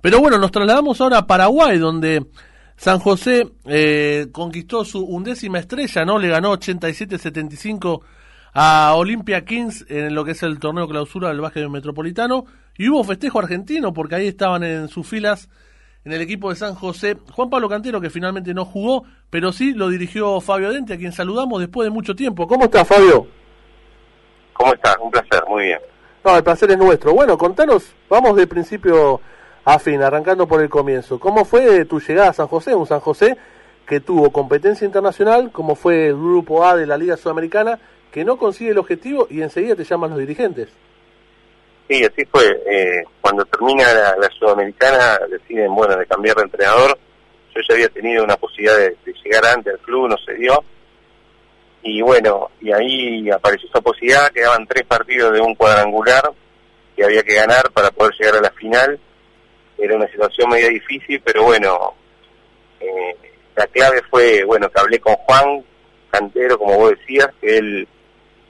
Pero bueno, nos trasladamos ahora a Paraguay, donde San José eh, conquistó su undécima estrella, ¿no? Le ganó 87-75 a Olimpia Kings en lo que es el torneo clausura del básquet metropolitano. Y hubo festejo argentino porque ahí estaban en sus filas en el equipo de San José Juan Pablo Cantero, que finalmente no jugó, pero sí lo dirigió Fabio Dente, a quien saludamos después de mucho tiempo. ¿Cómo está, Fabio? ¿Cómo estás? Un placer, muy bien. No, el placer es nuestro. Bueno, contanos, vamos de principio fin, arrancando por el comienzo. ¿Cómo fue tu llegada a San José? Un San José que tuvo competencia internacional, como fue el grupo A de la Liga Sudamericana, que no consigue el objetivo y enseguida te llaman los dirigentes. Sí, así fue. Eh, cuando termina la, Sudamericana deciden, bueno, de cambiar de entrenador. Yo ya había tenido una posibilidad de, llegar antes al club, no se dio. Y bueno, y ahí apareció esa posibilidad, quedaban tres partidos de un cuadrangular que había que ganar para poder llegar a la final. Era una situación media difícil, pero bueno, eh, la clave fue, bueno, que hablé con Juan Cantero, como vos decías, que él,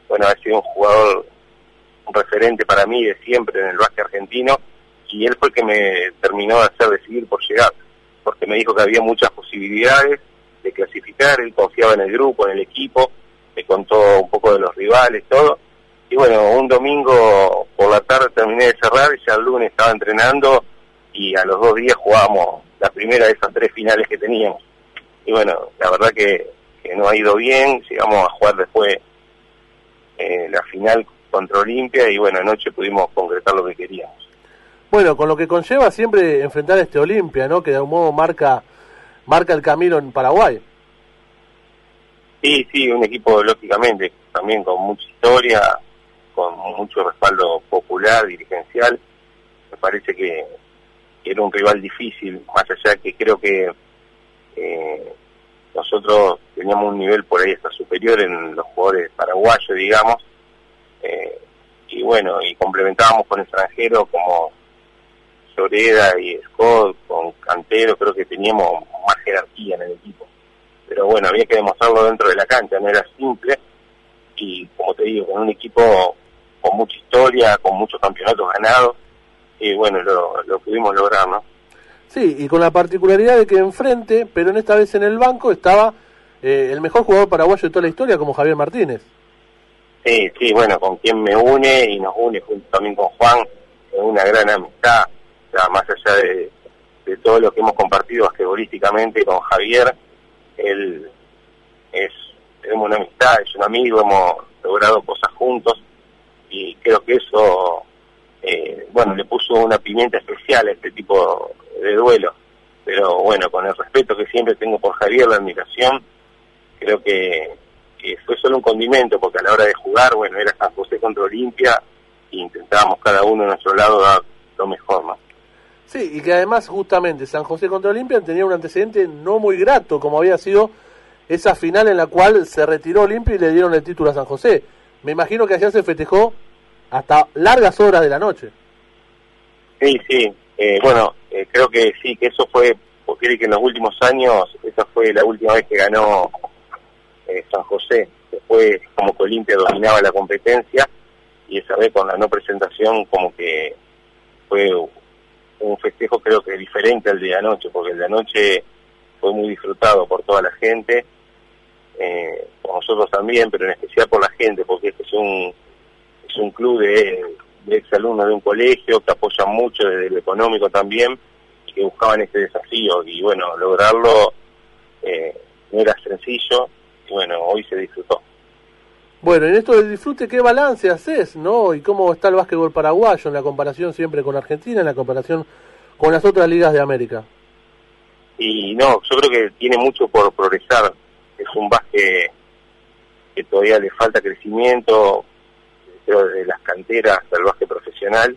bueno, ha sido un jugador un referente para mí de siempre en el básquet argentino y él fue el que me terminó de hacer decidir por llegar, porque me dijo que había muchas posibilidades de clasificar, él confiaba en el grupo, en el equipo, me contó un poco de los rivales, todo. Y bueno, un domingo por la tarde terminé de cerrar y ya el lunes estaba entrenando a los dos días jugábamos la primera de esas tres finales que teníamos. Y bueno, la verdad que, que no ha ido bien, llegamos a jugar después eh, la final contra Olimpia y bueno, anoche pudimos concretar lo que queríamos. Bueno, con lo que conlleva siempre enfrentar a este Olimpia, ¿no? Que de algún modo marca, marca el camino en Paraguay. Sí, sí, un equipo lógicamente también con mucha historia, con mucho respaldo popular, dirigencial. Me parece que, era un rival difícil, más allá que creo que eh, nosotros teníamos un nivel por ahí hasta superior en los jugadores paraguayos, digamos, eh, y bueno, y complementábamos con extranjeros como Soreda y Scott, con Cantero, creo que teníamos más jerarquía en el equipo. Pero bueno, había que demostrarlo dentro de la cancha, no era simple. Y como te digo, con un equipo con mucha historia, con muchos campeonatos ganados, y bueno, lo, lo pudimos lograr, ¿no? Sí, y con la particularidad de que enfrente, pero en esta vez en el banco, estaba eh, el mejor jugador paraguayo de toda la historia, como Javier Martínez. Sí, sí, bueno, con quien me une y nos une junto también con Juan, es una gran amistad, o sea, más allá de, todo lo que hemos compartido basquetbolísticamente con Javier, él es, tenemos una amistad, es un amigo, hemos logrado cosas juntos y creo que eso, eh, bueno, le puso una pimienta especial a este tipo de duelo, pero bueno, con el respeto que siempre tengo por Javier, la admiración, creo que fue solo un condimento, porque a la hora de jugar, bueno, era San José contra Olimpia e intentábamos cada uno de nuestro lado dar lo mejor, ¿no? Sí, y que además justamente San José contra Olimpia tenía un antecedente no muy grato, como había sido esa final en la cual se retiró Olimpia y le dieron el título a San José. Me imagino que allá se festejó hasta largas horas de la noche. Sí, sí. Eh, bueno, eh, creo que sí, que eso fue, porque que en los últimos años, esa fue la última vez que ganó eh, San José. Después, como que Olimpia dominaba la competencia y esa vez con la no presentación, como que fue un festejo, creo que diferente al de anoche, porque el de anoche fue muy disfrutado por toda la gente, eh, por nosotros también, pero en especial por la gente, porque este es un, es un club de, de exalumnos de un colegio que apoyan mucho desde el económico también y que buscaban este desafío y bueno, lograrlo eh, no era sencillo bueno, hoy se disfrutó. Bueno, en esto del disfrute, ¿qué balance haces, no? ¿Y cómo está el básquetbol paraguayo en la comparación siempre con Argentina, en la comparación con las otras ligas de América? Y no, yo creo que tiene mucho por progresar. Es un básquet que todavía le falta crecimiento, canteras hasta el básquet profesional,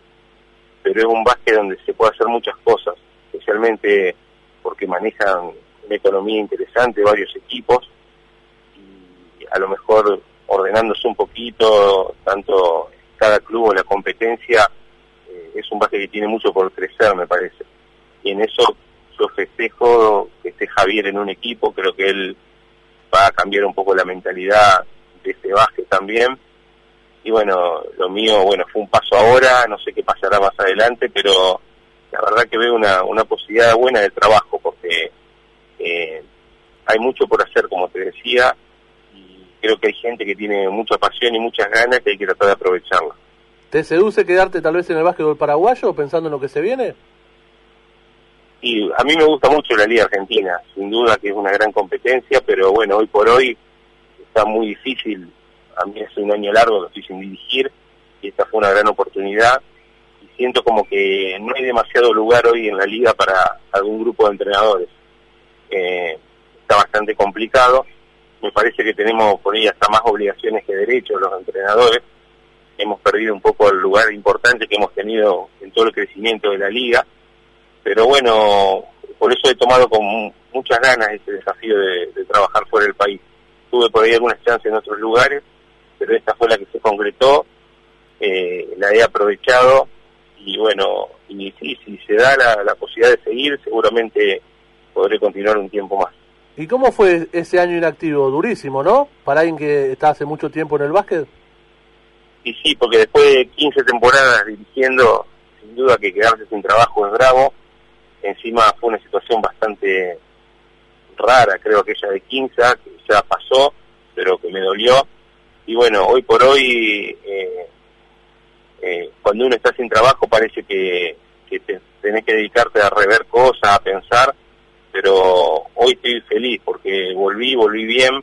pero es un básquet donde se puede hacer muchas cosas, especialmente porque manejan una economía interesante, varios equipos, a lo mejor ordenándose un poquito, tanto cada club o la competencia, eh, es un básquet que tiene mucho por crecer, me parece. Y en eso yo festejo que esté Javier en un equipo, creo que él va a cambiar un poco la mentalidad de este básquet también. Y bueno, lo mío, bueno, fue un paso ahora, no sé qué pasará más adelante, pero la verdad que veo una, una posibilidad buena de trabajo, porque eh, hay mucho por hacer, como te decía, y creo que hay gente que tiene mucha pasión y muchas ganas que hay que tratar de aprovecharla. ¿Te seduce quedarte tal vez en el básquetbol paraguayo pensando en lo que se viene? Y a mí me gusta mucho la Liga Argentina, sin duda que es una gran competencia, pero bueno, hoy por hoy está muy difícil. Mí hace un año largo que estoy sin dirigir y esta fue una gran oportunidad. Y siento como que no hay demasiado lugar hoy en la liga para algún grupo de entrenadores. Eh, está bastante complicado. Me parece que tenemos por ahí hasta más obligaciones que derechos los entrenadores. Hemos perdido un poco el lugar importante que hemos tenido en todo el crecimiento de la liga pero bueno, por eso he tomado con muchas ganas este desafío de, trabajar fuera del país. Tuve por ahí algunas chances en otros lugares, pero esta fue la que se concretó, eh, la he aprovechado y bueno, y sí, si se da la, posibilidad de seguir, seguramente podré continuar un tiempo más. ¿Y cómo fue ese año inactivo? Durísimo, ¿no? Para alguien que está hace mucho tiempo en el básquet. Y sí, porque después de 15 temporadas dirigiendo, sin duda que quedarse sin trabajo es bravo Encima fue una situación bastante rara, creo aquella de Quinza, que ya pasó, pero que me dolió. Y bueno, hoy por hoy, eh, eh, cuando uno está sin trabajo parece que, que tenés que dedicarte a rever cosas, a pensar, pero hoy estoy feliz porque volví, volví bien.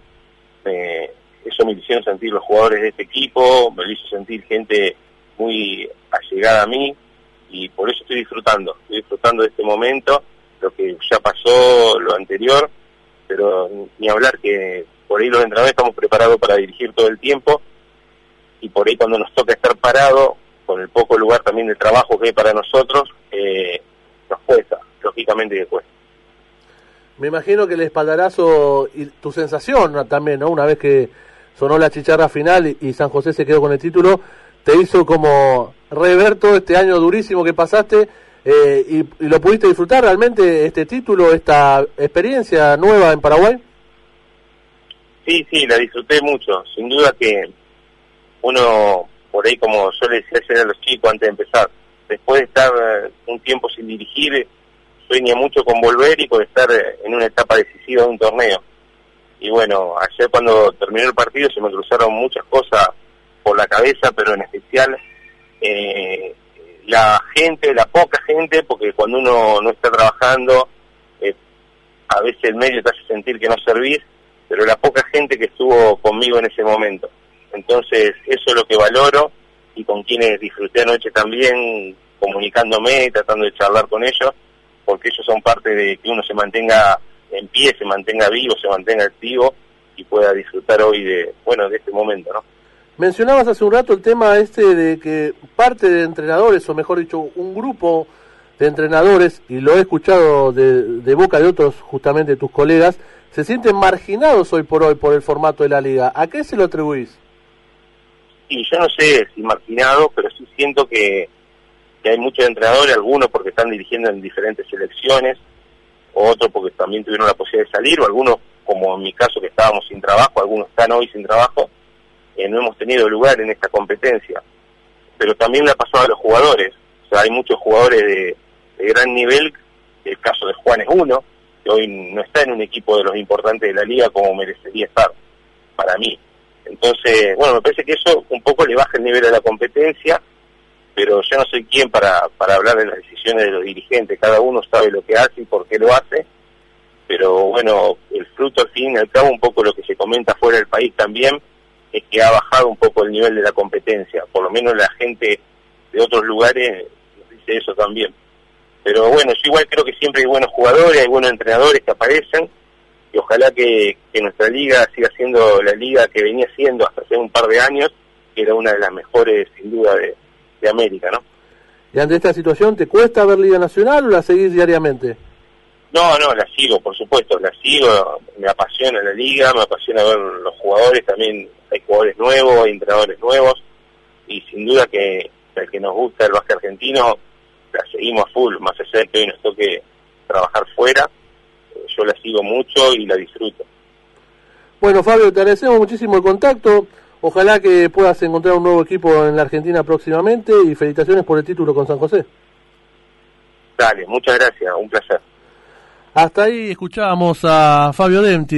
eso me hicieron sentir los jugadores de este equipo, me lo hizo sentir gente muy allegada a mí, y por eso estoy disfrutando, estoy disfrutando de este momento, lo que ya pasó, lo anterior, pero ni hablar que por ahí los entrenadores estamos preparados para dirigir todo el tiempo y por ahí cuando nos toca estar parados, con el poco lugar también de trabajo que hay para nosotros, eh, nos cuesta, lógicamente que cuesta. Me imagino que el espaldarazo y tu sensación también, ¿no? Una vez que sonó la chicharra final y San José se quedó con el título, te hizo como rever todo este año durísimo que pasaste eh, y, lo pudiste disfrutar realmente este título, esta experiencia nueva en Paraguay. Sí, sí, la disfruté mucho. Sin duda que uno, por ahí como yo le decía a los chicos antes de empezar, después de estar eh, un tiempo sin dirigir, sueña mucho con volver y con estar eh, en una etapa decisiva de un torneo. Y bueno, ayer cuando terminó el partido se me cruzaron muchas cosas por la cabeza, pero en especial eh, la gente, la poca gente, porque cuando uno no está trabajando, eh, a veces el medio te hace sentir que no servís, pero la poca gente que estuvo conmigo en ese momento. Entonces, eso es lo que valoro y con quienes disfruté anoche también, comunicándome, tratando de charlar con ellos, porque ellos son parte de que uno se mantenga en pie, se mantenga vivo, se mantenga activo y pueda disfrutar hoy de, bueno, de este momento, ¿no? Mencionabas hace un rato el tema este de que parte de entrenadores, o mejor dicho, un grupo de entrenadores, y lo he escuchado de, boca de otros, justamente tus colegas, se sienten marginados hoy por hoy por el formato de la liga. ¿A qué se lo atribuís? Y yo no sé si marginados, pero sí siento que, hay muchos entrenadores, algunos porque están dirigiendo en diferentes selecciones, otros porque también tuvieron la posibilidad de salir, o algunos, como en mi caso, que estábamos sin trabajo, algunos están hoy sin trabajo, no hemos tenido lugar en esta competencia. Pero también le ha pasado a los jugadores. Hay muchos jugadores de, gran nivel, el caso de Juan es uno, hoy no está en un equipo de los importantes de la liga como merecería estar, para mí. Entonces, bueno, me parece que eso un poco le baja el nivel de la competencia, pero yo no soy quien para, para hablar de las decisiones de los dirigentes, cada uno sabe lo que hace y por qué lo hace, pero bueno, el fruto al fin y al cabo, un poco lo que se comenta fuera del país también, es que ha bajado un poco el nivel de la competencia, por lo menos la gente de otros lugares dice eso también. Pero bueno, yo igual creo que siempre hay buenos jugadores, hay buenos entrenadores que aparecen, y ojalá que, nuestra liga siga siendo la liga que venía siendo hasta hace un par de años, que era una de las mejores sin duda de, de América, ¿no? ¿Y ante esta situación te cuesta ver Liga Nacional o la seguís diariamente? No, no, la sigo, por supuesto, la sigo, me apasiona la liga, me apasiona ver los jugadores, también hay jugadores nuevos, hay entrenadores nuevos, y sin duda que el que nos gusta el básquet argentino, la seguimos a full, más allá de que hoy nos toque trabajar fuera, yo la sigo mucho y la disfruto. Bueno, Fabio, te agradecemos muchísimo el contacto. Ojalá que puedas encontrar un nuevo equipo en la Argentina próximamente y felicitaciones por el título con San José. Dale, muchas gracias, un placer. Hasta ahí escuchábamos a Fabio Denti.